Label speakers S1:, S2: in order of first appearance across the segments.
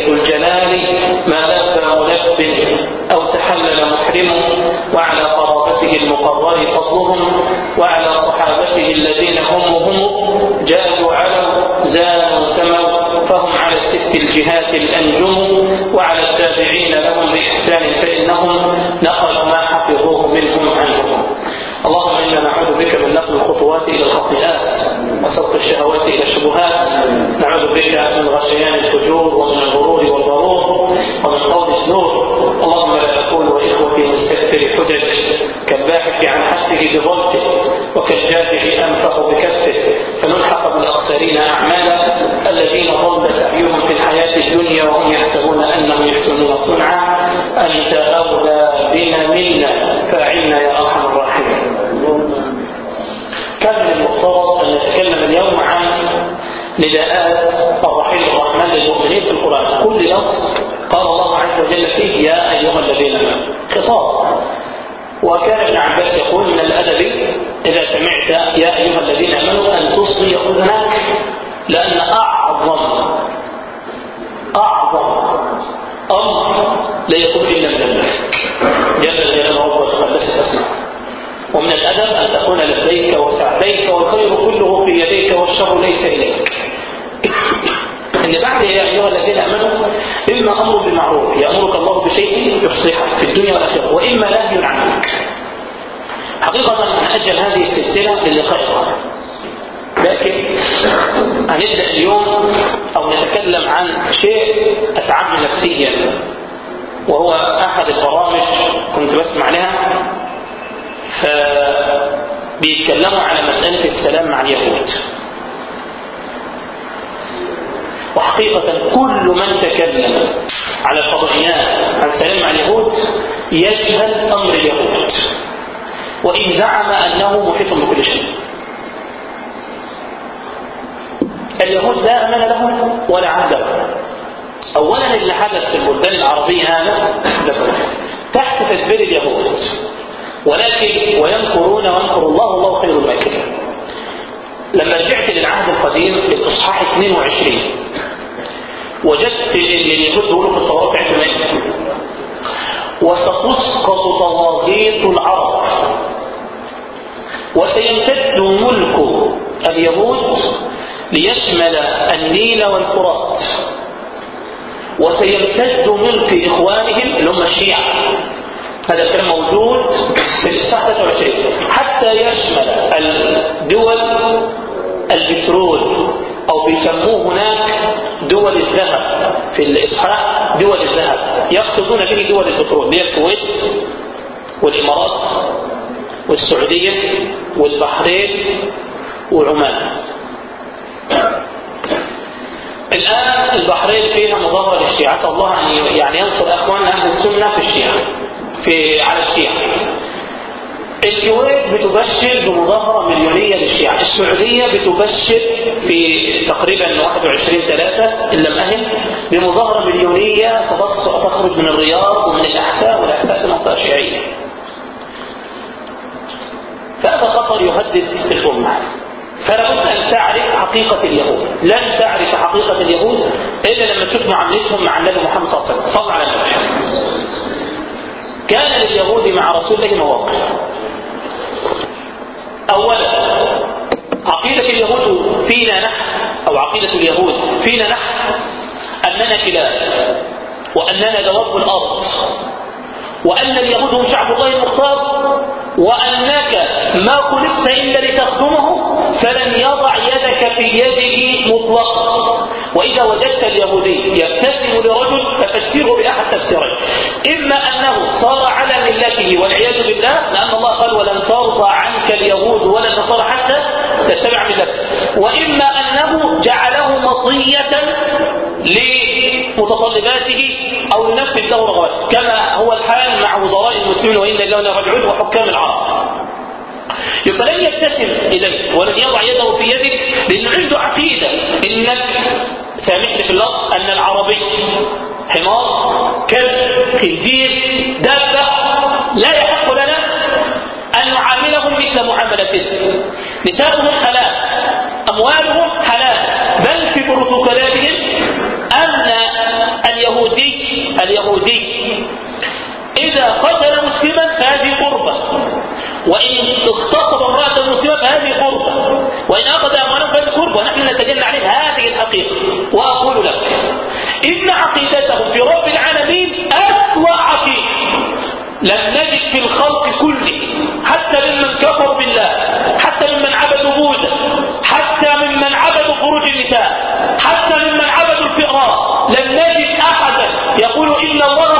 S1: ذو الجلال ما لبى ملب أو تحلل محرم وعلى قرابته المقرر فضلهم وعلى صحابته الذين هم هم جادوا علوا زانوا سموا فهم على الست الجهات الأنجم وعلى التابعين لهم بإحسان فإنهم نقلوا ما حفظوه منهم عنهم. اللهم إنا نعوذ بك من نقل الخطوات إلى الخطيئات. وسوق الشهوات إلى الشبهات. نعوذ بك من غشيان الفجور ومن الغرور والغرور ومن قول الزور. اللهم لا نكون وإخوتي مستكثر حجج. كالباحث عن حبسه بضبطه وكالجافع أنفق بكفه. فنلحق بالأخسرين أعمالا الذين ضل سعيهم في الحياة الدنيا وهم يحسبون أنهم يحسنون صنعا. أنت أولى بنا منا. فأعنا يا أرحم الراحمين كان من المفترض أن اليوم عن نداءات الرحيم الرحمن للمؤمنين في القرآن. كل لفظ قال الله عز وجل فيه يا أيها الذين آمنوا. خطاب. وكان ابن عباس يقول من الأدب إذا سمعت يا أيها الذين آمنوا أن تصغي أذنك لأن أعظم أعظم أمر لا يكون إلا من الملك. ومن الأدب أن تكون لديك وسعديك والخير كله في يديك والشر ليس إليك. إن بعد يا أيها الذين آمنوا إما أمر بالمعروف يأمرك الله بشيء يصلحك في الدنيا والآخرة وإما نهي عنك حقيقة نأجل هذه السلسلة للقاء لكن هنبدأ اليوم أو نتكلم عن شيء أتعب نفسيا وهو أحد البرامج كنت بسمع لها. فبيتكلموا على مسألة السلام مع اليهود. وحقيقة كل من تكلم على الفضائيات عن سلام مع اليهود يجهل أمر اليهود. وإن زعم أنه محيط بكل شيء. اليهود لا أمان لهم ولا عهد لهم أولا اللي حدث في البلدان العربية هذا تحت تدبير اليهود. ولكن ويمكرون ويمكر الله والله خير الماكرين. لما رجعت للعهد القديم الإصحاح 22 وجدت ان اليهود بيقولوا في التوراة بتاعتهم إيه؟ وستسقط طواغيت العرب وسيمتد ملك اليهود ليشمل النيل والفرات. وسيمتد ملك إخوانهم اللي هم الشيعة. هذا الكلام موجود في الإصحاح 23 حتى يشمل الدول البترول أو بيسموه هناك دول الذهب. في الإصحاح دول الذهب. يقصدون به دول البترول هي الكويت والإمارات والسعودية والبحرين وعمان الآن البحرين فيها مظاهرة للشيعة. الله أن يعني ينصر أخواننا أهل السنة في الشيعة. في على الشيعة. الكويت بتبشر بمظاهرة مليونية للشيعة. السعودية بتبشر في تقريبا 21 3 إن لم أهم بمظاهرة مليونية ستخرج من الرياض ومن الأحساء والأحساء في المنطقة الشيعية. فهذا خطر يهدد الأمة. فلا بد أن تعرف حقيقة اليهود. لن تعرف حقيقة اليهود إلا لما تشوف معاملتهم مع النبي محمد صلى الله عليه وسلم. صلى على النبي كان لليهود مع رسول الله مواقف أولا عقيدة اليهود فينا نحن أو عقيدة اليهود فينا نحن أننا كلاب وأننا دواب الأرض. وأن اليهود هم شعب الله المختار وأنك ما خلقت إلا لتخدمه فلن يضع يدك في يده مطلقا. وإذا وجدت اليهودي يبتسم لرجل ففسره بأحد تفسيرين إما أنه صار على ملته والعياذ بالله لأن الله قال ولن ترضى عنك اليهود ولا النصارى حتى تتبع ملته وإما أنه جعله مطية لمتطلباته أو ينفذ له رغباته كما هو الحال مع وزراء المسلمين وإن الله راجعون وحكام العرب. يبقى لن يبتسم إليك ولن يضع يده في يدك لأنه عنده عقيدة. إنك سامحني في اللفظ أن العربي حمار كلب خنزير دابة لا يحق لنا أن نعاملهم مثل معاملتنا نساؤهم حلال أموالهم حلال. بل في بروتوكولاتهم اليهودي اليهودي. إذا قتل مسلما فهذه قربة. وإن اغتصب امرأة مسلمة فهذه قربة. وإن أخذ أموالا فهذه قربة. ونحن نتجنى عليه هذه الحقيقة. وأقول لك إن عقيدتهم في رب العالمين أسوأ عقيدة. لم نجد في الخلق كله حتى ممن كفروا بالله حتى ممن عبدوا بوذا حتى ممن عبدوا خروج النساء حتى ممن عبدوا الفئران لم نجد أحدا يقول إن الله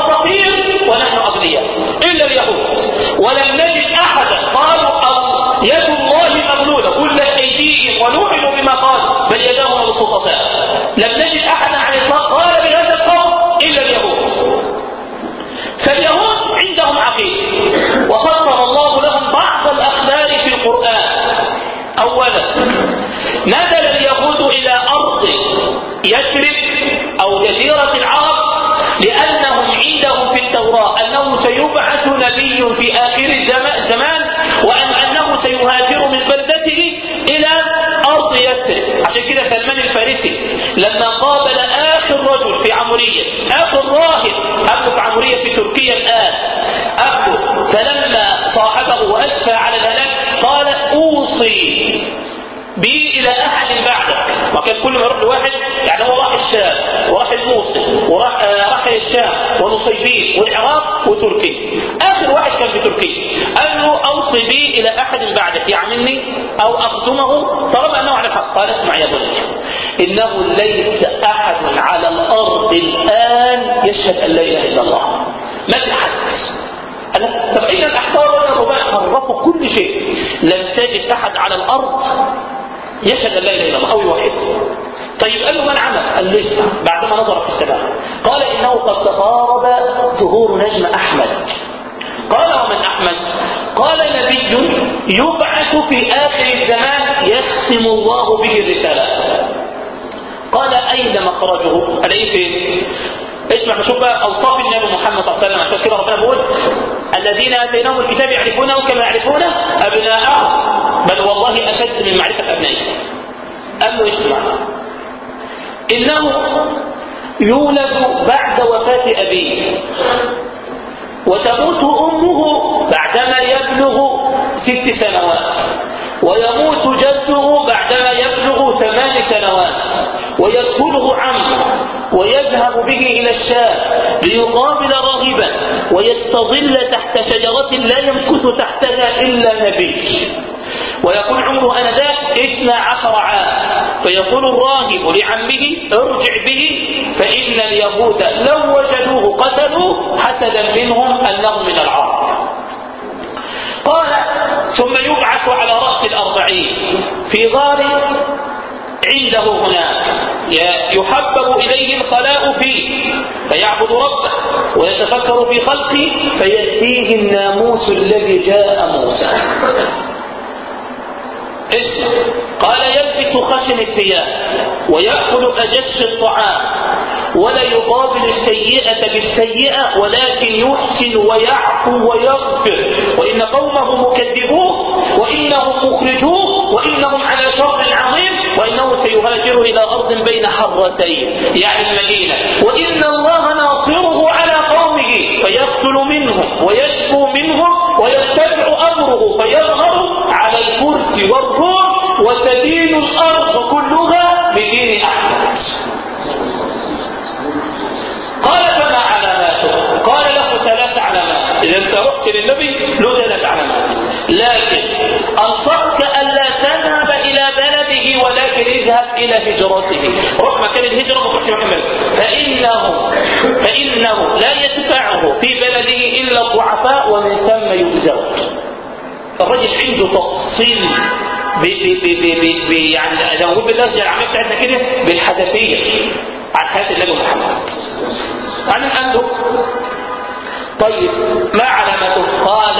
S1: لما قابل آخر رجل في عمرية آخر راهب قبله في عمرية في تركيا الآن. قبله فلما صاحبه وأشفى على الهلاك قال أوصي بي إلى أحد بعدك. وكان كل ما يروح لواحد يعني هو راح الشام وراح الموصل وراح آه راح الشام ونصيبين والعراق وتركيا. آخر واحد كان في تركيا. قال له أوصي بي إلى أحد بعدك. يعملني أو أقدمه طالما أنه على الحق. قال اسمع يا بني. إنه ليس أحد على الأرض الآن يشهد أن لا إله إلا الله. ما في حد أنا طب إذا الأحبار والرهبان خرفوا كل شيء. لم تجد أحد على الأرض يشهد أن لا إله إلا الله أو يوحد. طيب قال له من عمل؟ قال له اسمع. بعدما نظر في السماء. قال إنه قد تقارب ظهور نجم أحمد. قال ومن أحمد؟ قال نبي يبعث في آخر الزمان يختم الله به الرسالات قال أين مخرجه؟ ألاقيه فين؟ اسمع شوف بقى أوصاف النبي محمد صلى الله عليه وسلم. عشان كده ربنا بيقول الذين آتيناهم الكتاب يعرفونه كما يعرفون أبناءهم. بل والله أشد من معرفة أبنائهم. قال له اسمع. إنه يولد بعد وفاة أبيه. وتموت أمه بعدما يبلغ ست سنوات. ويموت جده بعدما يبلغ ثمان سنوات ويدخله عمه ويذهب به إلى الشام ليقابل راغبا ويستظل تحت شجرة لا يمكث تحتها إلا نبي. ويكون عمره آنذاك اثنى عشر عام فيقول الراهب لعمه ارجع به فإن اليهود لو وجدوه قتلوا حسدا منهم أنه من العرب. قال ثم يبعث على رأس الأربعين. في غار عنده هناك يحبب إليه الخلاء فيه فيعبد ربه ويتفكر في خلقه فيأتيه الناموس الذي جاء موسى. اسمع قال يلبس خشن الثياب ويأكل أجش الطعام. ولا يقابل السيئة بالسيئة ولكن يحسن ويعفو ويغفر. وإن قومه مكذبوه وإنهم مخرجوه وإنهم على شر عظيم وإنه سيهاجر إلى أرض بين حرتين يعني المدينة. وإن الله ناصره على قومه فيقتل منهم ويشكو منهم ويتبع أمره فيظهر على الكرسي والروم وتدين الأرض كلها بدين أحمد قال فما علاماته قال له ثلاث علامات رحت للنبي ثلاث علامات لكن أنصحك ألا تذهب إلى بلده ولكن اذهب إلى هجرته. روح مكان الهجرة ما تروحش مكان فإنه فإنه لا يتبعه في بلده إلا الضعفاء ومن ثم يؤذون. الرجل عنده تفصيل ب ب ب ب ب ب يعني لو نقول بالناس العملية بتاعتنا كده بالحدثية. عن حياة النبي محمد. يعني عنده طيب ما علامته؟ قال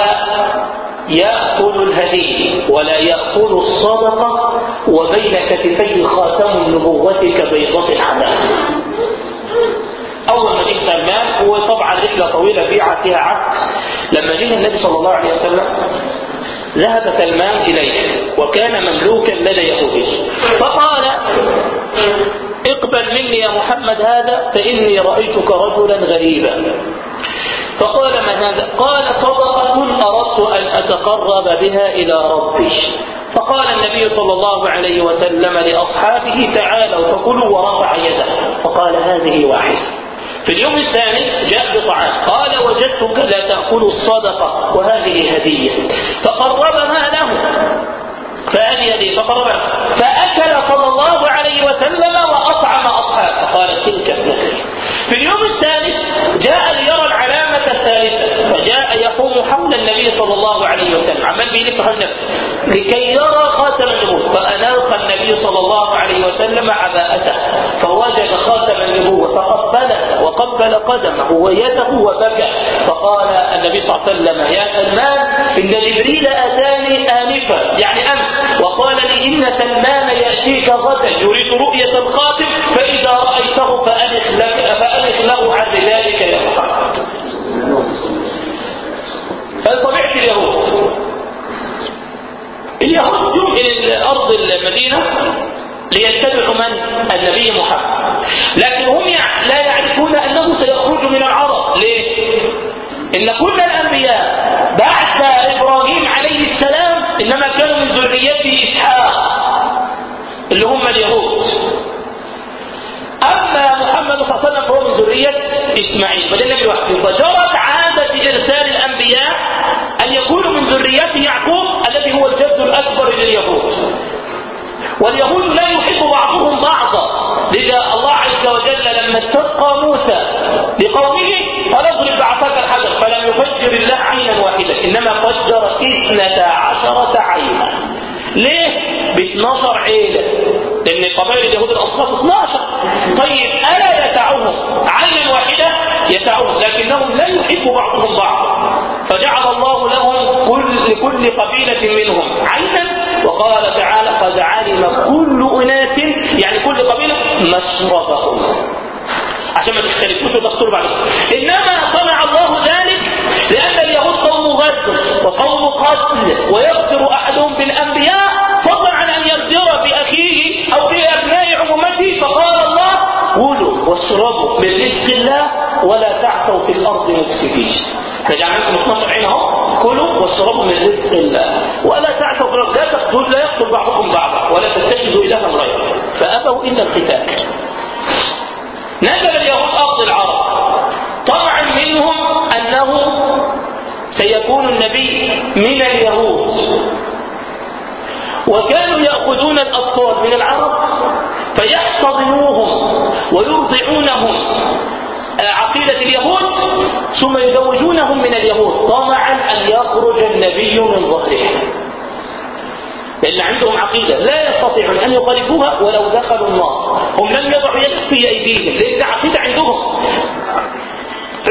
S1: يأكل الهدي ولا يأكل الصدقة وبين كتفيه خاتم النبوة كبيضة العذاب أول ما جه سلمان هو طبعا رحلة طويلة بيعة فيها عقد لما جه النبي صلى الله عليه وسلم ذهب سلمان إليه وكان مملوكا لدى يهودي. فقال اقبل مني يا محمد هذا فإني رأيتك رجلا غريبا. فقال ما هذا؟ قال صدقة أردت أن أتقرب بها إلى ربي. فقال النبي صلى الله عليه وسلم لأصحابه تعالوا فكلوا ورفع يده. فقال هذه واحدة. في اليوم الثاني جاء بطعام. قال وجدتك لا تأكل الصدقة وهذه هدية. فقربها له. فهذه هدية فقربها فأكل صلى الله عليه وسلم وأطعم أصحابه. قال تلك في اليوم حول النبي صلى الله عليه وسلم عمال بيلف حول لكي يرى خاتم النبوة. فأناخ النبي صلى الله عليه وسلم عباءته فوجد خاتم النبوة فقبله وقبل قدمه ويده وبكى. فقال النبي صلى الله عليه وسلم يا سلمان إن جبريل أتاني آنفا يعني أمس. وقال لي إن سلمان يأتيك غدا يريد رؤية الخاتم فإذا رأيته فأنخ له عن ذلك يا محمد. فطبيعة اليهود اليهود جم إلى أرض المدينة ليتبعوا من؟ النبي محمد لكن هم لا يعرفون أنه سيخرج من العرب ليه؟ إن كل الأنبياء بعد إبراهيم عليه السلام إنما كانوا من ذريته إسحاق اللي هم اليهود محمد صلى الله عليه وسلم فهو من ذرية إسماعيل. بل النبي وحده. فجرت عادة إرسال الأنبياء أن يكونوا من ذرية يعقوب الذي هو الجد الأكبر لليهود. واليهود لا يحب بعضهم بعضا. لذا الله عز وجل لما استسقى موسى لقومه قال اضرب بعصاك الحجر. فلم يفجر الله عينا واحدة إنما فجر اثنتا عشرة عينا. ليه؟ ب 12 عيلة لأن قبائل اليهود الأصناف 12 طيب ألا يسعهم عينا واحدة يسعهم لكنهم لا يحب بعضهم بعضا فجعل الله لهم كل لكل قبيلة منهم عينا وقال تعالى قد علم كل أناس يعني كل قبيلة مشربهم. عشان ما تختلفوش وتقتلوا بعض إنما صنع الله ذلك لأن اليهود قوم غدر وقوم قتل ويغدر أحدهم بالأنبياء فضلا عن أن يغدر بأخيه أو فقال الله كلوا واشربوا من رزق الله ولا تعثوا في الأرض مفسدين. فجعلكم 12 عين أهو كلوا واشربوا من رزق الله ولا تعثوا في الأرض. لا تقتل لا يقتل بعضكم بعضا ولا تتخذوا إلها غيره فأبوا إلا القتال. نزل اليهود أرض العرب. طمعا منهم أنه سيكون النبي من اليهود. وكانوا يأخذون الأطفال من العرب فيحتضنوهم ويرضعونهم. عقيدة اليهود ثم يزوجونهم من اليهود. طمعا أن يخرج النبي من ظهرهم لأن عندهم عقيدة لا يستطيعون أن يخالفوها ولو دخلوا النار هم لم يضعوا يد في أيديهم. لأن عقيدة عندهم.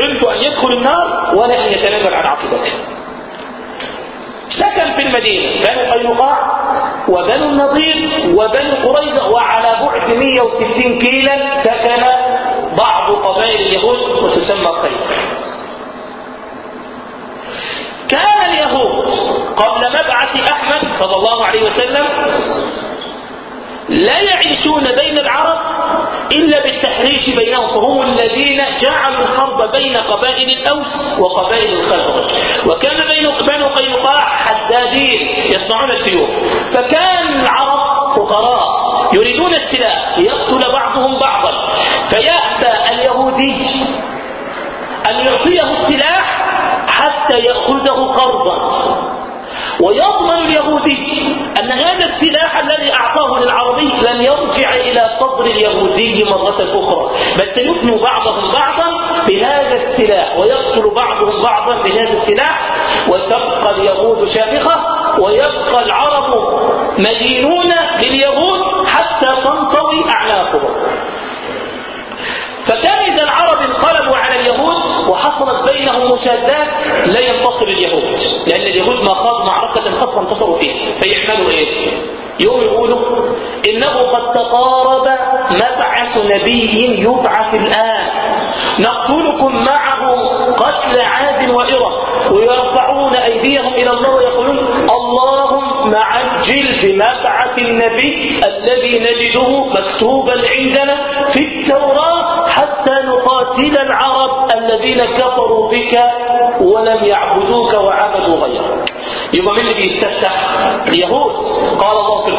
S1: يريد أن يدخل النار ولا أن يتنازل عن عقيدته سكن في المدينة. بنو قينقاع وبنو النضير وبنو قريظة وعلى بعد 160 كيلا سكن بعض قبائل اليهود وتسمى قينقاع كان اليهود قبل مبعث أحمد صلى الله عليه وسلم لا يعيشون بين العرب إلا بالتحريش بينهم فهم الذين جعلوا الحرب بين قبائل الأوس وقبائل الخزرج. وكان بين بنو قينقاع حدادين يصنعون السيوف. فكان العرب فقراء يريدون السلاح ليقتل بعضهم بعضا. فيأبى اليهودي أن يعطيه السلاح حتى يأخذه قرضا. ويضمن اليهودي أن هذا السلاح الذي أعطاه للعربي لن يرجع إلى صدر اليهودي مرة أخرى. بل سيفنوا بعضهم بعضا بهذا السلاح ويقتل بعضهم بعضا بهذا السلاح وتبقى اليهود شامخة ويبقى العرب مدينون لليهود حتى تنطوي أعناقهم. فكان إذا العرب انقلبوا على اليهود وحصلت بينهم المشادات لا ينتصر اليهود. لأن اليهود ما خاضوا معركة قد انتصروا فيها فيعملوا إيه؟ يوم يقولوا إنه قد تقارب مبعث نبي يبعث الآن. نقتلكم معه قتل عاد وإرم ويرفعون أيديهم إلى الله ويقولون اللهم عجل بمبعث النبي الذي نجده مكتوبا عندنا في التوراة حتى نقاتل العرب الذين كفروا بك ولم يعبدوك وعبدوا غيرك. يبقى من اللي بيستفتح؟ اليهود. قال الله في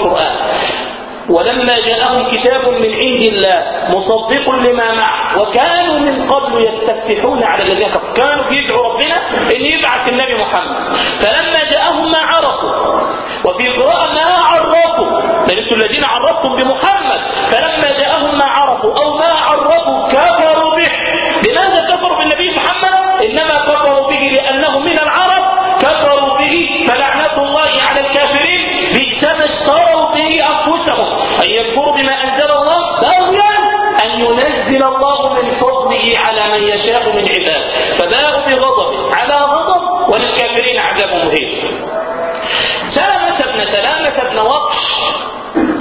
S1: ولما جاءهم كتاب من عند الله مصدق لما معه وكانوا من قبل يستفتحون على الذين كفروا. كانوا بيدعوا ربنا إن يبعث النبي محمد. فلما جاءهم ما عرفوا وفي قراءة ما عرفوا بل الذين عرفتم بمحمد فلما جاءهم ما عرفوا أو ما عرفوا كفروا ينزل الله من فضله على من يشاء من عباده. فباءوا بغضب؟ على غضب وللكافرين عذاب مهين. سلمة بن سلامة بن وقش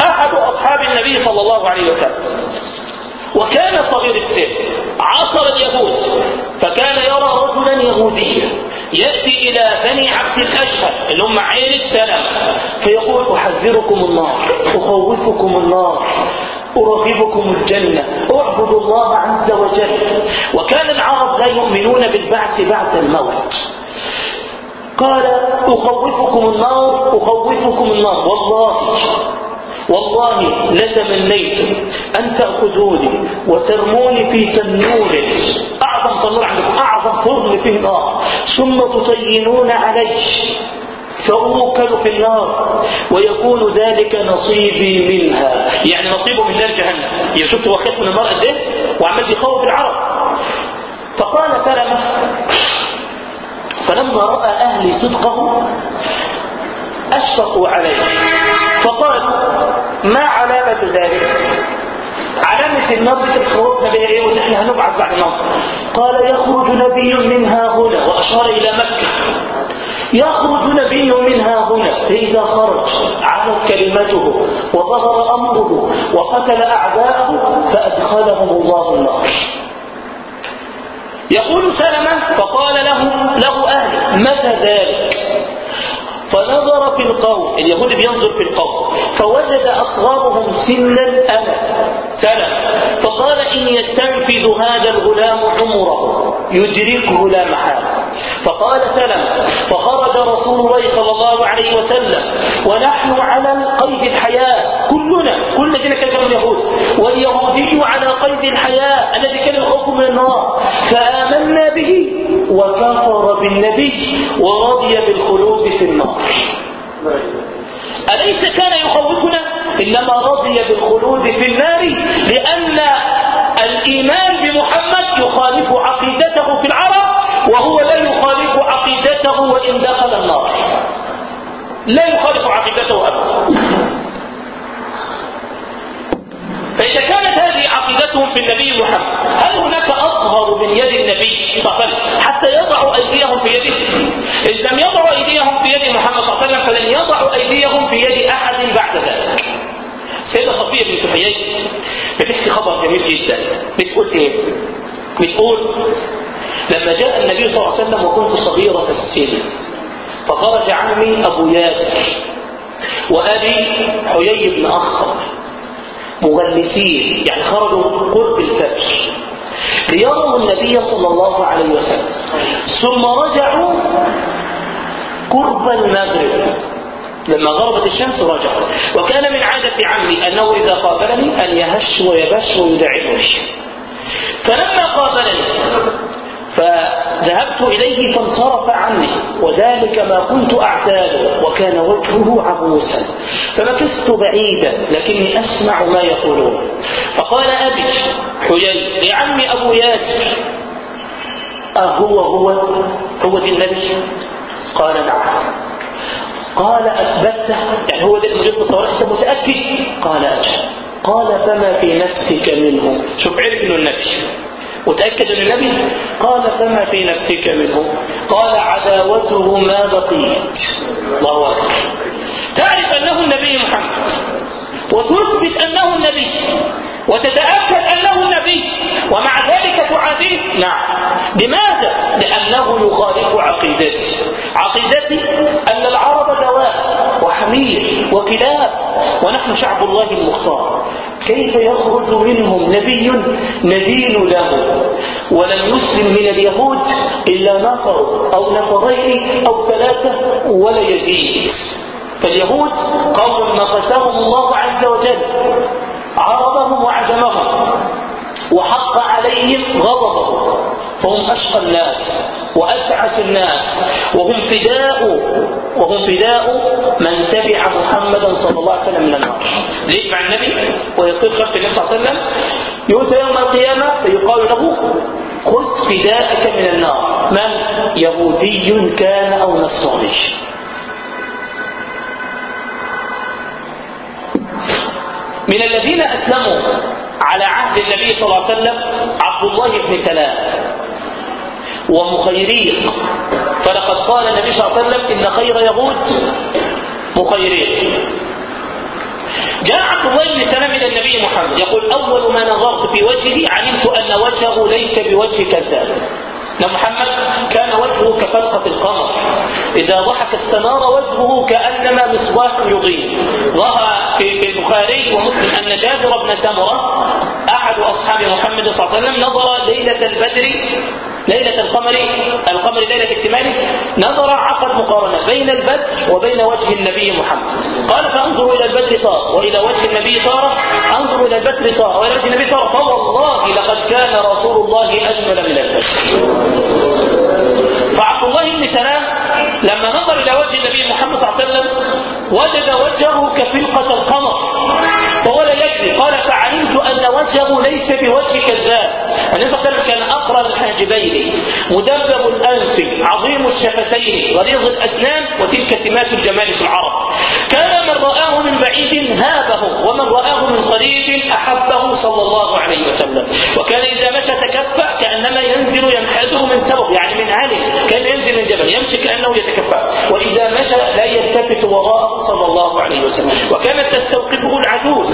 S1: أحد أصحاب النبي صلى الله عليه وسلم. وكان صغير السن عاصر اليهود. فكان يرى رجلا يهوديا. يأتي إلى بني عبد الأشهر اللي هم عيلة سلام فيقول أحذركم النار أخوفكم النار أرغبكم الجنة. أعبدوا الله عز وجل. وكان العرب لا يؤمنون بالبعث بعد الموت. قال أخوفكم النار أخوفكم النار. والله والله لتمنيت أن تأخذوني وترموني في تنور. أعظم تنور عندكم أعظم فرن فيه نار ثم تطينون علي فأوكل في النار ويكون ذلك نصيبي منها. يعني نصيبه من نار جهنم. يا شفت هو خايف من النار قد إيه وعمال يخوف العرب. فقال سلمة فلما رأى أهلي صدقه أشفقوا عليه. فقال ما علامة ذلك؟ علامة النار بتخوفنا بها إيه وان إحنا هنبعث بعد الموت قال يخرج نبي منها هنا وأشار إلى مكة. يخرج نبي منها هنا فإذا خرج علت كلمته وظهر أمره وقتل أعداءه فأدخلهم الله النار. يقول سلمة فقال له له أهل متى ذلك؟ فنظر في القوم اليهود بينظر في القوم فوجد أصغرهم سنا أنا سنة فقال إن يستنفذ هذا الغلام عمره يدركه لا محالة فقال سلم فخرج رسول الله صلى الله عليه وسلم ونحن على قيد الحياة كلنا كل الذين كانوا اليهود واليهودي على قيد الحياة الذي كان يخوف من النار. فآمنا به وكفر بالنبي ورضي بالخلود أليس كان يخوفنا إنما رضي بالخلود في النار لأن الإيمان بمحمد يخالف عقيدته في العرب وهو لا يخالف عقيدته وإن دخل النار. لا يخالف عقيدته أبدا. فإذا كانت هذه عقيدتهم في النبي محمد هل هناك أظهر من يد النبي صلى الله عليه وسلم حتى يضعوا أيديهم في يده. إن لم يضعوا أيديهم في يد محمد صلى الله عليه وسلم فلن يضعوا أيديهم في يد أحد بعد ذلك. سيدة صفية بنت حيي بتحكي خبر جميل جدا. بتقول إيه؟ بتقول لما جاء النبي صلى الله عليه وسلم وكنت صغيرة السن فخرج عمي أبو ياسر وأبي حيي بن أخطب مغلسين يعني خرجوا قرب الفجر. ليروا النبي صلى الله عليه وسلم. ثم رجعوا قرب المغرب. لما غربت الشمس رجعوا. وكان من عادة عمي أنه إذا قابلني أن يهش ويبش ويدعمني. فلما قابلني فذهبت إليه فانصرف عني. وذلك ما كنت أعتاده وكان وجهه عبوسا. فمكثت بعيدا لكني أسمع ما يقولون. فقال أبي حيي يا عمي أبو ياسر. أهو هو هو دي النبي. قال نعم. قال أثبته يعني هو ده المجد الطوارئ أنت متأكد؟ قال أجل قال فما في نفسك منه. شوف عرف إنه النبي. وتأكد أن النبي؟ قال فما في نفسك منه. قال عداوته ما بقيت. الله أكبر. تعرف أنه النبي محمد. وتثبت أنه النبي. وتتأكد أنه نبي ومع ذلك تعاديه. نعم. لماذا؟ لأنه يخالف عقيدتي عقيدتي أن العرب دواء وحمير وكلاب ونحن شعب الله المختار. كيف يخرج منهم نبي ندين له؟ ولم يسلم من اليهود إلا نفر أو نفرين أو ثلاثة ولا يزيد. فاليهود قوم نقسهم الله عز وجل. عرضهم وعجمهم وحق عليهم غضبه فهم أشقى الناس وأتعس الناس. وهم فداء وهم فداء من تبع محمدا صلى الله عليه وسلم من النار. ليه؟ مع النبي ويصير خلف النبي صلى الله عليه وسلم. يؤتى يوم القيامة فيقال له خذ فداءك من النار. من؟ يهودي كان أو نصراني. من الذين أسلموا على عهد النبي صلى الله عليه وسلم عبد الله بن سلام ومخيريق. فلقد قال النبي صلى الله عليه وسلم إن خير يهود مخيريق. جاء عبد الله بن سلام إلى النبي محمد يقول أول ما نظرت في وجهه علمت أن وجهه ليس بوجه كذاب. محمد كان وجهه كفلقة القمر. إذا ضحك استنار وجهه كأنما مصباح يضيء ظهر في البخاري ومسلم أن جابر بن سمرة أحد أصحاب محمد صلى الله عليه وسلم نظر ليلة البدر ليلة القمر القمر ليلة اكتماله نظر عقد مقارنة بين البدر وبين وجه النبي محمد. قال فانظروا إلى البدر طار وإلى وجه النبي طار انظروا إلى البدر طار وإلى وجه النبي طار فوالله لقد كان رسول الله أجمل من البدر. فعبد الله بن سلام لما نظر إلى وجه النبي محمد صلى الله عليه وسلم وجد وجهه كفلقة القمر. لا يكفي قال فعلمت أن وجهه ليس بوجه كذاب. النبي صلى كان أقرى الحاجبين. مدبب الأنف عظيم الشفتين غليظ الأسنان وتلك سمات الجمال في العرب. كان من رآه من بعيد هابه ومن رآه من قريب أحبه صلى الله عليه وسلم. وكان إذا مشى تكفأ كأنما ينزل ينحدر من سبب يعني من علي كان ينزل من جبل يمشي كأنه يتكفأ. مشى لا يلتفت وراءه صلى الله عليه وسلم. وكانت تستوقفه العجوز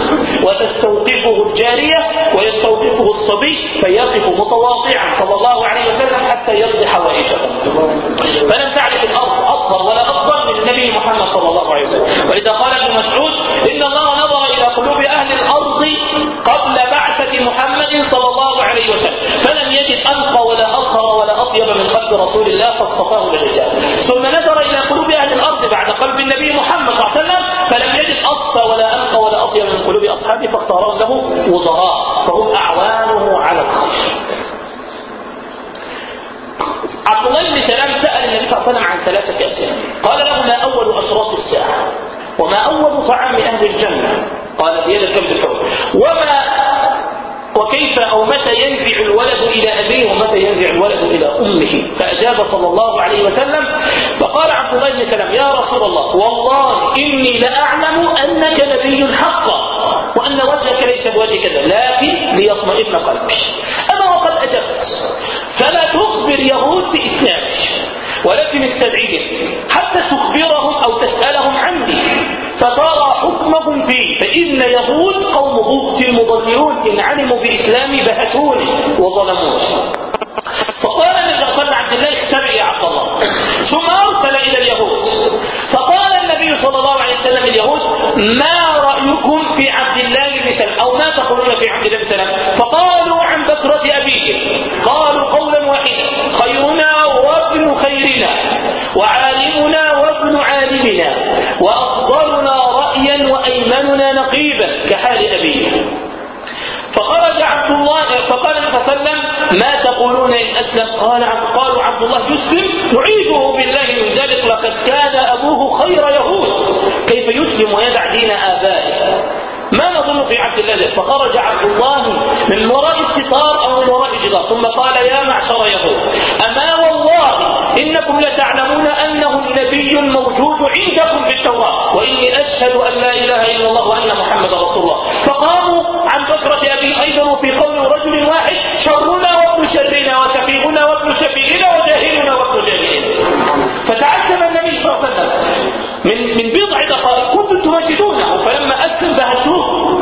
S1: وتستوقفه الجارية ويستوقفه الصبي فيقف متواضعا صلى الله عليه وسلم حتى يقضي حوائجه فلم تعرف الأرض أفضل ولا النبي محمد صلى الله عليه وسلم. ولذا قال ابن مسعود إن الله نظر إلى قلوب أهل الأرض قبل بعثة محمد صلى الله عليه وسلم. فلم يجد أنقى ولا أطهر ولا أطيب من قلب رسول الله فاصطفاه للرجال ثم نظر إلى قلوب أهل الأرض بعد قلب النبي محمد صلى الله عليه وسلم فلم يجد أصفى ولا أنقى ولا أطيب من قلوب أصحابه فاختارهم له وزراء فهم أعوانه على الخير عبد الله بن سلام سأل النبي صلى الله عليه وسلم عن ثلاثة أسئلة. قال له ما أول أشراط الساعة؟ وما أول طعام أهل الجنة؟ قال في هذا الحر. وما وكيف أو متى ينزع الولد إلى أبيه ومتى ينزع الولد إلى أمه؟ فأجاب صلى الله عليه وسلم فقال عبد الله بن سلام يا رسول الله والله إني لأعلم أنك نبي حقا وأن وجهك ليس بوجه كذا لكن ليطمئن قلبي أما وقد أجبت. فلا تخبر يهود بإسلامك ولكن استدعيهم حتى تخبرهم أو تسألهم عني. فترى حكمهم فيه. فإن يهود قوم بوقت المضللون إن علموا بإسلامي بهتوني وظلموني. فقال النبي صلى عبد الله استمع يا عبد الله. ثم أرسل إلى اليهود. فقال النبي صلى الله عليه وسلم اليهود ما رأيكم في عبد الله سلام؟ أو ما تقولون في عبد الله سلام؟ فقالوا عن بكرة أبيه قالوا قولا واحدا خيرنا وابن خيرنا وعالمنا وابن عالمنا وأفضلنا رأيا وأيمننا نقيبا كحال أبيه فخرج عبد الله فقال النبي صلى الله عليه وسلم ما تقولون إن أسلم؟ قال قالوا عبد الله يسلم نعيذه بالله من ذلك لقد كان أبوه خير يهود. كيف يسلم ويدع دين نظن في عبد الله فخرج عبد الله من وراء الستار أو من وراء جدار. ثم قال يا معشر يهود أما والله إنكم لتعلمون أنه النبي الموجود عندكم في التوراة وإني أشهد أن لا إله إلا الله وأن محمدا رسول الله. فقاموا عن بكرة أبي أيضا وفي قول رجل واحد شرنا وابن شرنا وسفيهنا وابن سفيهنا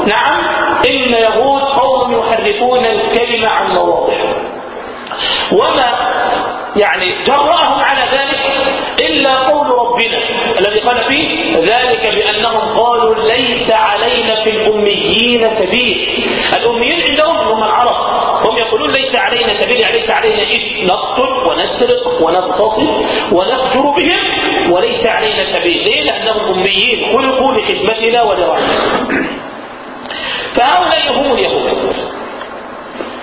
S1: نعم إن يهود قوم يحرفون الكلمة عن مواضعه. وما يعني جرأهم على ذلك إلا قول ربنا الذي قال فيه ذلك بأنهم قالوا ليس علينا في الأميين سبيل. الأميين عندهم هم العرب هم يقولون ليس علينا سبيل يعني ليس علينا إثم نقتل ونسرق ونغتصب ونفجر بهم وليس علينا سبيل. ليه؟ لأنهم أميين خلقوا لخدمتنا ولرحمتنا فهؤلاء هم اليهود.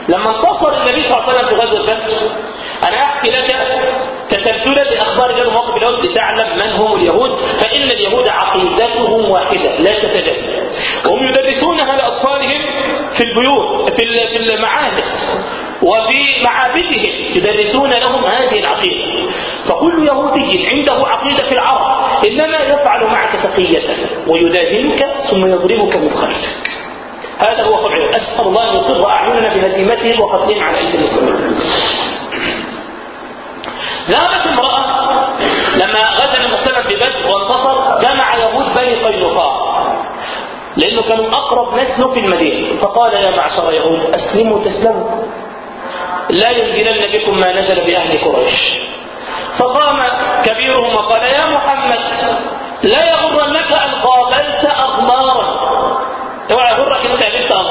S1: لما انتصر النبي صلى الله عليه وسلم في غزوة بدر أنا أحكي لك تسلسلا لأخبار جاء مواقف اليهود لتعلم من هم اليهود فإن اليهود عقيدتهم واحدة لا تتجزا وهم يدرسونها لاطفالهم في البيوت في المعاهد وفي معابدهم يدرسون لهم هذه العقيدة. فكل يهودي عنده عقيدة في العرب إنما يفعل معك تقية ويداهنك ثم يضربك من خلفك. هذا هو طبعه أسأل الله أن يقر أعيننا بهزيمتهم وقتلهم على أيدي المسلمين. ذهبت امرأة لما غزا المسلم ببدر وانتصر جمع يهود بني قينقاع. لأنه كانوا أقرب ناس له في المدينة. فقال يا معشر يهود أسلموا تسلموا لا ينزلن بكم ما نزل بأهل قريش. فقام كبيرهم وقال يا محمد لا يغرنك أن قابلت أغمارا اوعى يغرك ان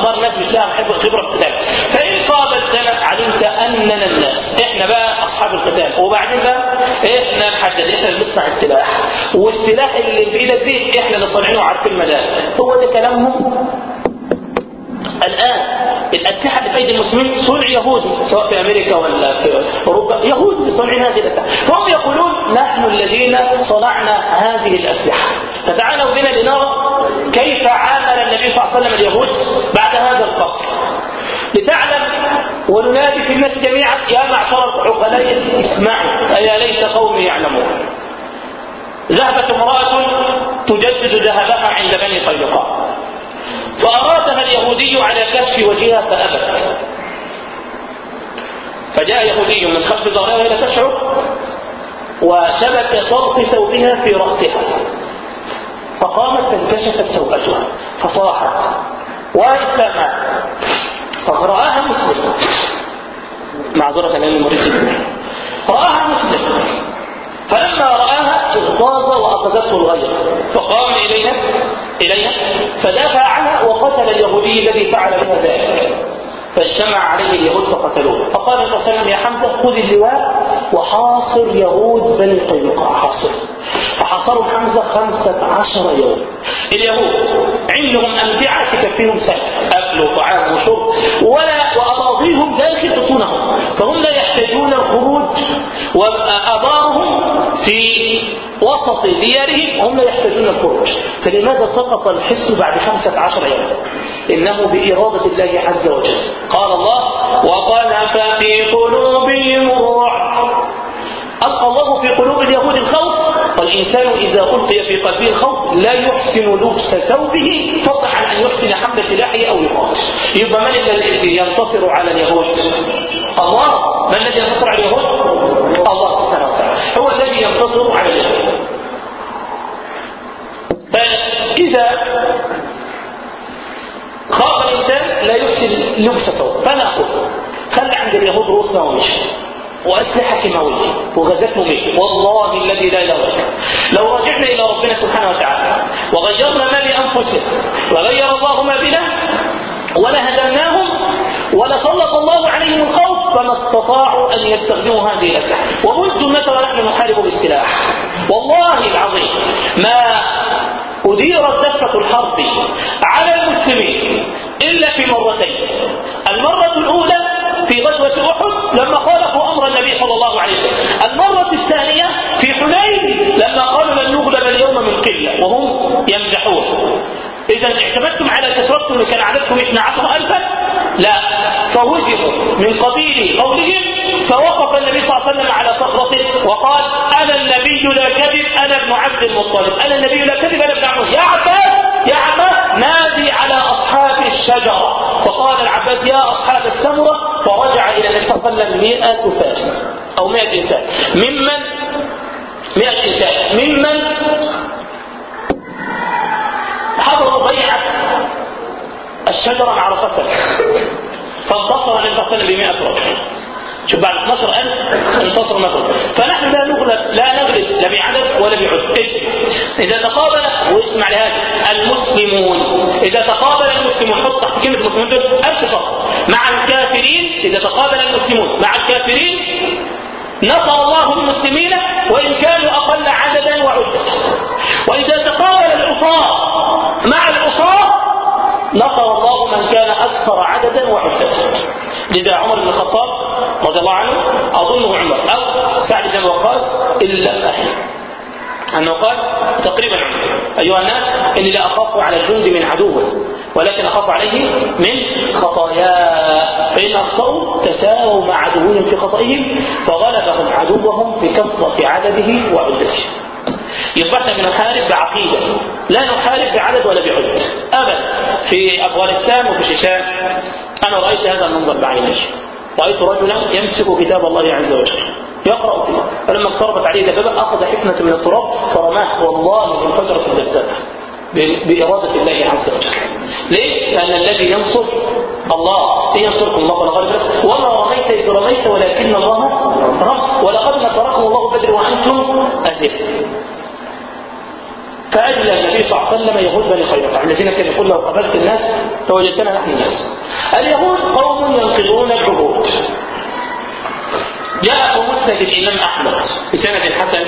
S1: أخبار ناس مش لها خبره في القتال فإن قابلتنا علمت أننا الناس. إحنا بقى أصحاب القتال. وبعدين بقى إحنا نحدد. إحنا اللي نصنع السلاح. والسلاح اللي في إيدك دي إحنا اللي صانعينه وعارفين المدار. هو ده كلامهم. الآن الأسلحة اللي في أيدي المسلمين صنع يهودي سواء في أمريكا ولا في أوروبا يهود صنعين هذه الأسلحة. فهم يقولون نحن الذين صنعنا هذه الأسلحة. فتعالوا بنا لنرى كيف عامل النبي صلى الله عليه وسلم اليهود بعد هذا القبر؟ لتعلم وننادي في الناس جميعا يا معشر العقلاء اسمعوا أيا ليت قومي يعلمون. ذهبت امرأة تجدد ذهبها عند بني قينقاع فأرادها اليهودي على كشف وجهها فأبت. فجاء يهودي من خلف ظهرها لا تشعر وشبك طرف ثوبها في رأسها. فقامت فانكشفت سوءتها فصاحت. وإسلامها فرآها مسلم. معذرة لأني مريض جدا. رآها مسلم. فلما رآها اغتاظ وأخذته الغير. فقام إليها إليها فدافع عنها وقتل اليهودي الذي فعل بها ذلك. فاجتمع عليه اليهود فقتلوه. فقال صلى الله عليه وسلم يا حمزة خذ اللواء وحاصر يهود بني قينقاع حاصر. فحاصروا حمزة خمسة عشر يوم. اليهود عندهم أمتعة تكفيهم سنة. أكل وطعام وشرب. ولا وأراضيهم داخل بطونهم فهم لا يحتاجون الخروج. وآبارهم في وسط ديارهم هم لا يحتاجون الخروج. فلماذا سقط الحس بعد خمسة عشر يوم؟ إنه بإرادة الله عز وجل. قال الله وقذف في قلوبهم الرعب قلوب اليهود الخوف. والإنسان إذا ألقي في قلبه الخوف لا يحسن لبس ثوبه فضلا عن أن يحسن حمل سلاحه أو يقاتل يبقى من الذي ينتصر على اليهود؟ الله. من الذي ينتصر على اليهود؟ الله سبحانه وتعالى. هو الذي ينتصر على اليهود. فإذا خاف الإنسان لا يحسن لبس ثوبه. فأنا أقول؟ خلي عند اليهود رؤوسنا ومشي. وأسلحة كيماوية وغازات مميتة. والله الذي لا إله إلا لو رجعنا إلى ربنا سبحانه وتعالى وغيرنا ما بأنفسنا وغير الله ما بنا ولهدمناهم ولسلط الله عليهم الخوف فما استطاعوا أن يستخدموا هذه الأسلحة. ومنذ متى ونحن نحارب بالسلاح. والله العظيم ما أديرت دفة الحرب على المسلمين إلا في مرتين. المرة الأولى في غزوة أحد لما خالفوا أمر النبي صلى الله عليه وسلم. المرة الثانية في حنين لما قالوا لن نغلب اليوم من قلة وهم يمزحون إذا اعتمدتم على كثرتكم كان عددكم 12000 لا فهزموا من قبيل قولهم فوقف النبي صلى الله عليه وسلم على صخرته وقال أنا النبي لا كذب أنا ابن عبد المطلب. أنا النبي لا كذب أنا ابن عبد يا عباس! عباس نادي على أصحاب الشجرة. فقال العباس يا أصحاب السمرة فرجع إلى النبي صلى الله عليه وسلم مئة فارس أو مئة إنسان. ممن؟ مئة إنسان. ممن؟ حضروا بيعة الشجرة مع رسول الله فانتصر النبي صلى الله عليه وسلم بمئة رجل شوف بعد 12000 انتصر مصر فنحن لا نغلب لا نغلب لا بعدد ولا بعد. إذا تقابل واسمع لهذا المسلمون. إذا تقابل المسلمون حط تحت كلمة المسلمون دول الف شرط مع الكافرين إذا تقابل المسلمون مع الكافرين نصر الله المسلمين وإن كانوا أقل عددا وعدة. وإذا تقابل العصاة مع العصاة نصر الله من كان أكثر عددا وعدة. لذا عمر بن الخطاب رضي الله عنه أظنه عمر أو سعد بن وقاص إلا أحد أنه قال تقريبا عمر أيها الناس إني لا أخاف على الجند من عدوه ولكن أخاف عليه من خطاياه فإن أخطأوا تساووا مع عدوهم في خطئهم فغلبهم عدوهم بكثرة عدده وعدته. يبقى إحنا بنحارب بعقيدة لا نحارب بعدد ولا بعد أبدا. في أفغانستان وفي شيشان أنا رأيت هذا المنظر بعيني. رأيت رجلا يمسك كتاب الله عز وجل. يقرأ فيه فلما اقتربت عليه دبابة أخذ حفنة من التراب فرماه والله انفجرت الدبابة. بإرادة الله عز وجل. ليه؟ لأن الذي ينصر الله. إن ينصركم الله فلا غالب وما رميت إذ رميت ولكن الله رمى. ولقد نصركم الله بدر وأنتم أذل فأجلى النبي صلى الله عليه وسلم يهود بني قينقاع الذين كانوا يقول لو قبلت الناس لوجدتنا نحن الناس. اليهود قوم ينقضون العهود. جاء في مسند الإمام أحمد بسند حسن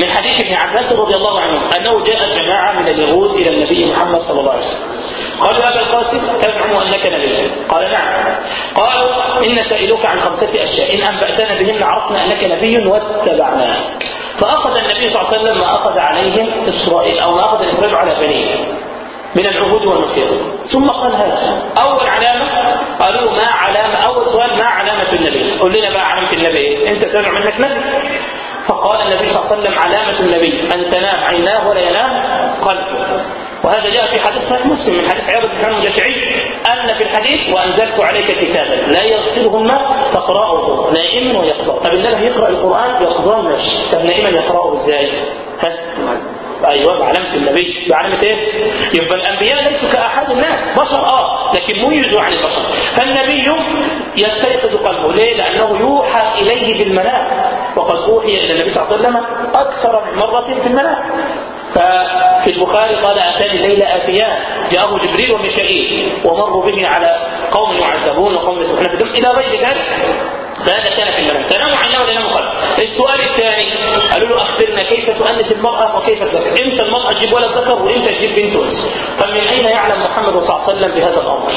S1: من حديث ابن عباس رضي الله عنه أنه جاء جماعة من اليهود إلى النبي محمد صلى الله عليه وسلم. قالوا أبا القاسم تزعم أنك نبي قال نعم. قالوا إن سائلوك عن خمسة أشياء إن أنبأتنا بهن عرفنا أنك نبي واتبعناك فأخذ النبي صلى الله عليه وسلم ما أخذ عليهم إسرائيل أو ما أخذ إسرائيل على بنيه من العهود والنصير ثم قال هذا. أول علامة؟ قالوا ما علامة أول سؤال ما علامة النبي؟ قل لنا بقى علامة النبي؟ أنت تزعم أنك نبي؟ فقال النبي صلى الله عليه وسلم علامة النبي. أن تنام عيناه ولا ينام؟ قلبه وهذا جاء في حديث صحيح مسلم من حديث عياض بن الجشعي أن في الحديث وأنزلت عليك كتابا لا يغسله الماء تقرأه نائما ويقظان طب النبي يقرأ القرآن يقظان ماشي طب نائما يقرأه إزاي؟ ها؟ أيوه بعلامة النبي. بعلامة إيه؟ يبقى الأنبياء ليسوا كأحد الناس بشر آه لكن ميزوا عن البشر. فالنبي يستيقظ قلبه. ليه؟ لأنه يوحى إليه بالمنام وقد أوحي إلى النبي صلى الله عليه وسلم أكثر من مرة في المنام ففي البخاري قال أتاني الليلة أتيان. جاءه جبريل وميكائيل ومروا به على قوم يعذبون وقوم يسبحون الدم إلى غير ذلك فهذا كان في المنام. تنام عيناه ولا ينام قلبه السؤال الثاني قالوا له أخبرنا كيف تؤنس المرأة وكيف تذكر؟ إمتى المرأة تجيب ولد ذكر وإمتى تجيب بنت انثى طب من أين يعلم محمد صلى الله عليه وسلم بهذا الأمر؟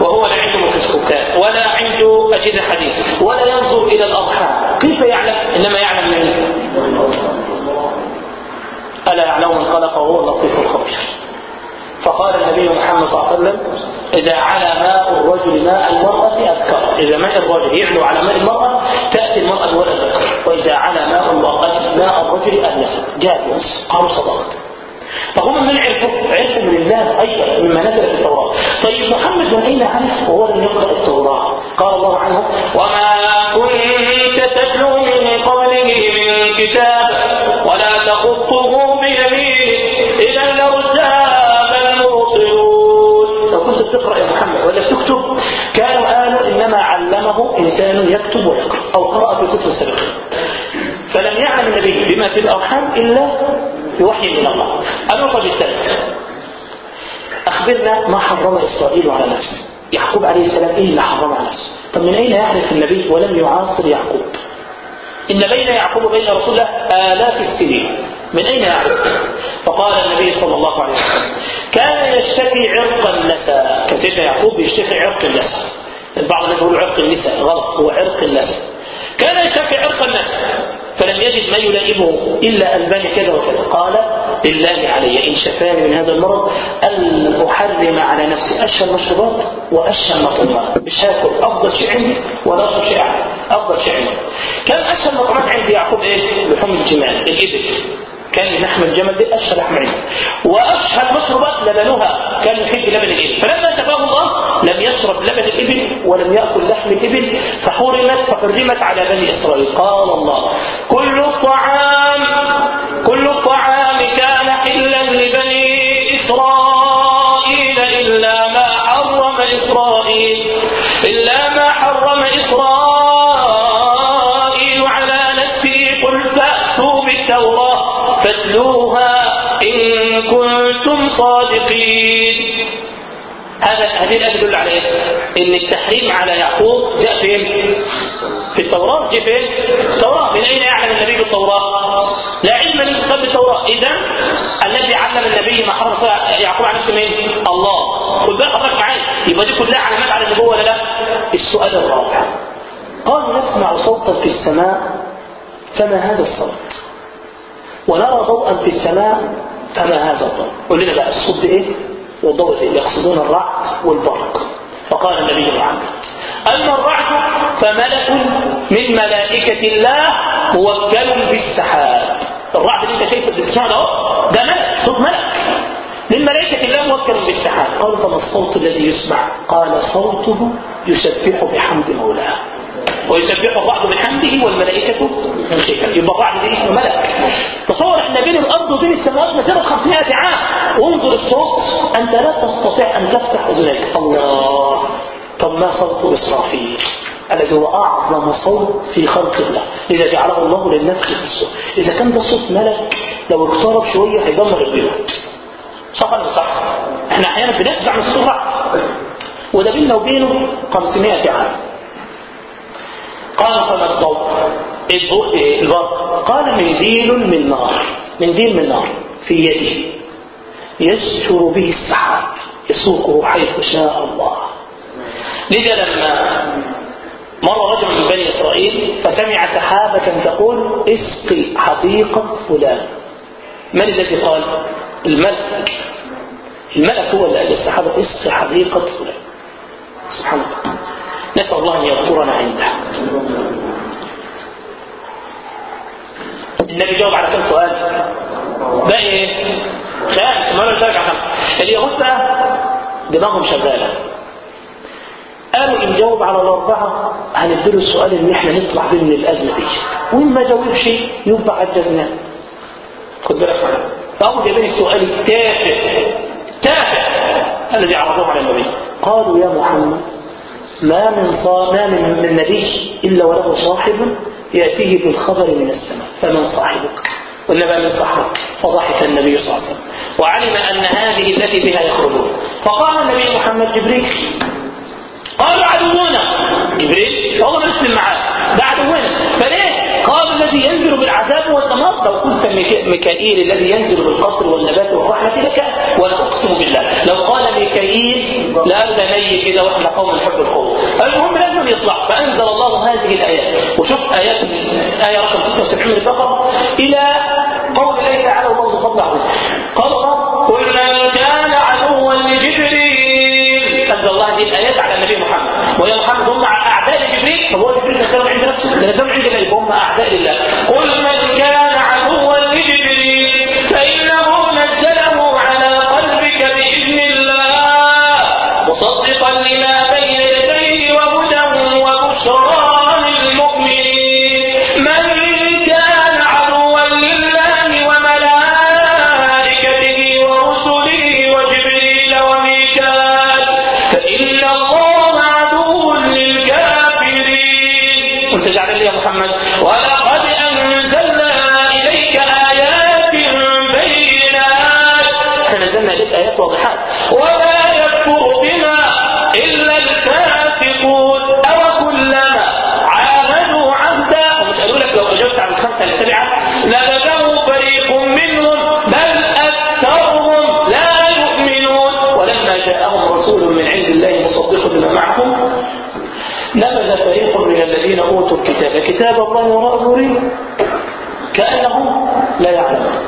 S1: وهو لا عنده مكسكوكات ولا عنده أجهزة حديث ولا ينظر إلى الأرحام. كيف يعلم؟ إنما يعلم من؟ ألا يعلم من خلق وهو اللطيف الخبير. فقال النبي محمد صلى الله عليه وسلم إذا على ماء الرجل ماء المرأة أذكر. إذا ماء الرجل يعلو على ماء المرأة تأتي المرأة بولد ذكر وإذا على ماء المرأة ماء الرجل أنس جاء ينس قالوا صدقت. فهم من عرفوا عرفوا من الله أيضا مما نزل في التوراة. طيب محمد من أين عرف وهو لم يقرأ التوراة. قال الله عنه وما كنت تتلو من قبله من كتاب كنت بتقرأ يا محمد ولا بتكتب كانوا قالوا إنما علمه إنسان يكتب ويقرأ أو قرأ في كتب السابقة. فلم يعلم النبي بما في الأرحام إلا بوحي من الله. النقطة الثالثة أخبرنا ما حرم إسرائيل على نفسه يعقوب عليه السلام إيه اللي حرم على نفسه طب من أين يعرف النبي ولم يعاصر يعقوب؟ إن بين يعقوب وبين رسول الله آلاف السنين. من أين يعرف فقال النبي صلى الله عليه وسلم كان يشتكي عرق النساء كثير يعقوب يشتكي عرق النساء البعض يقولوا عرق النساء غلط هو عرق النساء كان يشتكي عرق النساء فلم يجد ما يلائمه إلا ألبان كذا وكذا. قال بالله علي إن شفاني من هذا المرض أن أحرم على نفسي. أشهى المشروبات وأشهى المطعمات. مش هاكل. أفضل شيء عندي ولا أشرب شيء أفضل شيء عندي. كان أشهى المطعمات عندي يعقوب إيه؟ لحوم الجمال. الإبل. كان لحم الجمل دي أشهى لحم عندي وأشهى المشروبات لبنها كان يحب لبن الإبل. فلما شفاه الله لم يشرب لبن الإبل ولم يأكل لحم الإبل فحرمت فحرمت على بني إسرائيل. قال الله كل الطعام كل الطعام كان حلا لبني إسرائيل إلا ما حرم إسرائيل إلا ما حرم إسرائيل على نفسه. قل فأتوا بالتوراة فاتلوها إن كنتم صادقين. هذا هذه الآية تدل على إيه؟ إن التحريم على يعقوب جاء فين؟ في التوراة جاء فين؟ في التوراة من أين يعلم النبي بالتوراة؟ لا علم للإنسان بالتوراة إذا الذي علم النبي ما حرم يعقوب على نفسه مين؟ الله خد بالك حضرتك معايا يبقى دي كلها علامات على النبوة ولا لا؟ السؤال الرابع قالوا نسمع صوتا في السماء فما هذا الصوت؟ ونرى ضوءا في السماء فما هذا الضوء؟ قول لنا بقى الصوت إيه؟ والضوء ده يقصدون الرعد والبرق. فقال النبي محمد أما الرعد فملك من ملائكة الله موكل بالسحاب الرعد اللي انت شايفه بتسمعه ده ده ملك صوت ملك. من ملائكة الله موكل بالسحاب قال فما الصوت الذي يسمع؟ قال صوته يسبح بحمد مولاه. ويسبح الرعد بحمده والملائكة من خيفته يبقى الرعد ده اسمه ملك. تصور إحنا بين الأرض وبين السماوات مسيرة 500 عام. وانظر الصوت. أنت لا تستطيع أن تفتح أذنيك. الله. طب ما صوت إسرافيل؟ الذي هو أعظم صوت في خلق الله. إذا جعله الله للنفخ في الصوت إذا كان ده صوت ملك لو اقترب شوية هيدمر البيوت صح ولا صح؟ إحنا أحيانا بنفزع من صوت الرعد وده بيننا وبينه 500 عام. قال فما الضوء الضوء إيه؟ البرق قال منديل من نار منديل من نار في يده. يستر به السحاب يسوقه حيث شاء الله. لذا لما مر رجل من بني إسرائيل فسمع سحابة تقول اسقي حديقة فلان. من الذي قال؟ الملك. الملك هو اللي قال للسحابة اسقي حديقة فلان. سبحان الله. نسأل الله أن يذكرنا عنده النبي جاوب على كم سؤال؟ ده إيه؟ خامس. ما أنا على خمسه اليهود بقى دماغهم شغالة. قالوا إن جاوب على الأربعة هنديله السؤال ان إحنا نطلع بيه من الأزمة دي. وإن ما جاوبش يبقى عجزناه خد بالك معايا. فهم جايبين السؤال التافه. التافه الذي عرضوه على النبي. قالوا يا محمد ما من ما من, من نبي إلا وله صاحب يأتيه بالخبر من السماء. فمن صاحبك؟ والنبى من صاحبك فضحك النبي صلى الله عليه وسلم. وعلم أن هذه التي بها يخرجون. فقال النبي محمد جبريل قالوا عدونا. جبريل والله نسلم معاه ده عدونا. فليه قال الذي ينزل بالعذاب والدمار لو قلت ميكائيل الذي ينزل بالقصر والنبات والرحمة لك ولا أقسم بالله. لو قال ميكائيل لا ده ني كده وإحنا قوم نحب القوة المهم لازم يطلع. فأنزل الله هذه الآيات. وشوف آيات آية رقم 76 من البقرة. إلى قول الله تعالى والله فضل عظيم قال الله قل من كان عدوا لجبريل. أنزل الله هذه الآيات على النبي محمد. ويا محمد هم أعداء جبريل طب هو جبريل نزلهم عند نفسه؟ نزلهم عند الله هم الذين أوتوا الكتاب. كتاب الله وراء ظهورهم. كأنهم لا يعلمون.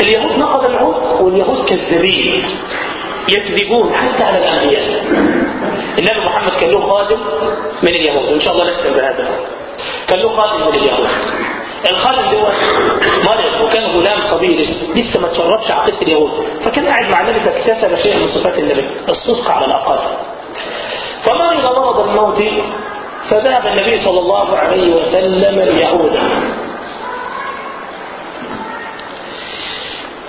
S1: اليهود نقض العهد واليهود كذابين يكذبون حتى على الأنبياء. النبي محمد كان له خادم من اليهود. إن شاء الله نسلم بهذا. كان له خادم من اليهود. الخادم دوت مرض وكان غلام صبي. لسه لسه ما تشربش عقيدة اليهود. فكان قاعد مع النبي فاكتسب شيئا من صفات النبي. الصدق على الأقل. فمرض مرض الموت فذهب النبي صلى الله عليه وسلم ليعوده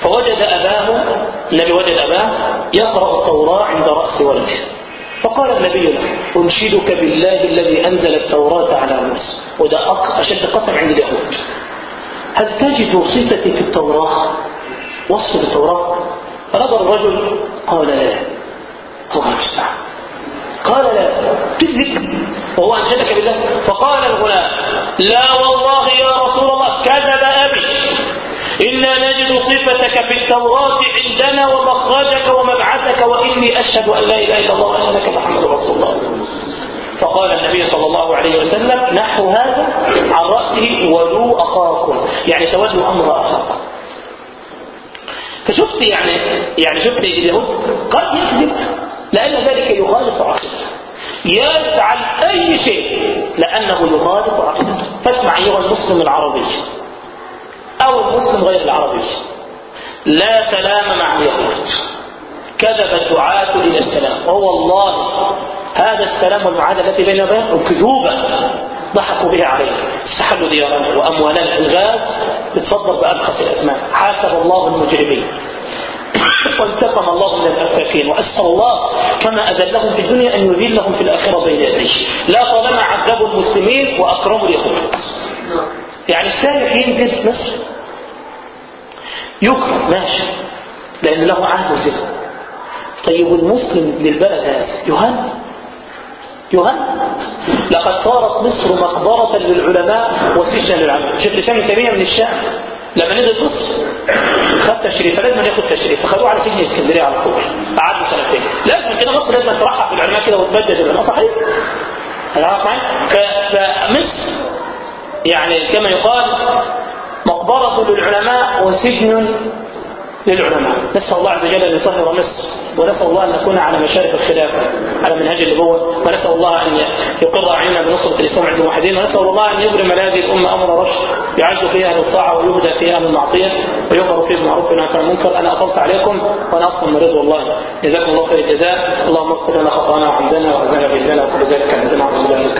S1: فوجد أباه النبي وجد أباه يقرأ التوراة عند رأس ولده فقال النبي له أنشدك بالله الذي أنزل التوراة على موسى وده أشد قسم عند اليهود. هل تجد صفتي في التوراة؟ وصف التوراة؟ فنظر الرجل قال لا. الله المستعان. قال لا كذب وهو أنشدك بالله. فقال الغلام لا والله يا رسول الله كذب أبي. إنا نجد صفتك في التوراة عندنا ومخرجك ومبعثك وإني أشهد أن لا إله إلا الله وأنك محمد رسول الله. فقال النبي صلى الله عليه وسلم نحو هذا عن رأسه ولو أخاكم. يعني تولوا أمر أخاكم فشفت يعني يعني شفت اليهود قد يكذب. لأن ذلك يخالف عقيدته يفعل أي شيء لأنه يخالف عقيدته فاسمع أيها المسلم العربي أو المسلم غير العربي. لا سلام مع اليهود. كذب الدعاة إلى السلام. ووالله هذا السلام والمعادلة التي بين بينهم كذوبة ضحكوا بها علينا. استحلوا ديارنا وأموالنا الغاز. بتصدر بأبخس الأسماء حاسب الله المجرمين. وانتقم الله من الأفاكين وأسأل الله كما أذلهم في الدنيا أن يذلهم في الآخرة بين يديه. لا طالما عذبوا المسلمين وأكرموا اليهود. يعني السائح ينزل مصر يكرم ماشي لأن له عهد وزنا طيب المسلم للبلد هذا يهان؟ يهان؟ لقد صارت مصر مقبرة للعلماء وسجنا للعلماء. شيخ الإسلام من الشام؟ لما نزل مصر خد تشريف. فلازم ياخد تشريف. فخدوه على سجن اسكندرية على طول. قعدوا سنتين. لازم كده مصر لازم ترحب بالعلماء كده وتبدد العلماء. صحيح؟ هتعرف معايا فمصر يعني كما يقال مقبرة للعلماء وسجن للعلماء. نسأل الله عز وجل أن يطهر مصر ونسأل الله أن نكون على مشارف الخلافة على منهج النبوة ونسأل الله أن يقر أعيننا بنصرة الإسلام عز الموحدين ونسأل الله أن يبرم هذه الأمة أمر رشد يعز فيها أهل الطاعة ويهدى فيها أهل المعصية ويغفر فيه المعروف ونهى عن المنكر. أنا أطلت عليكم وأنا أصلا مريض والله. جزاكم الله خير الجزاء. اللهم اغفر لنا خطأنا وعمدنا وأذنا في وكل ذلك عندنا عز وجل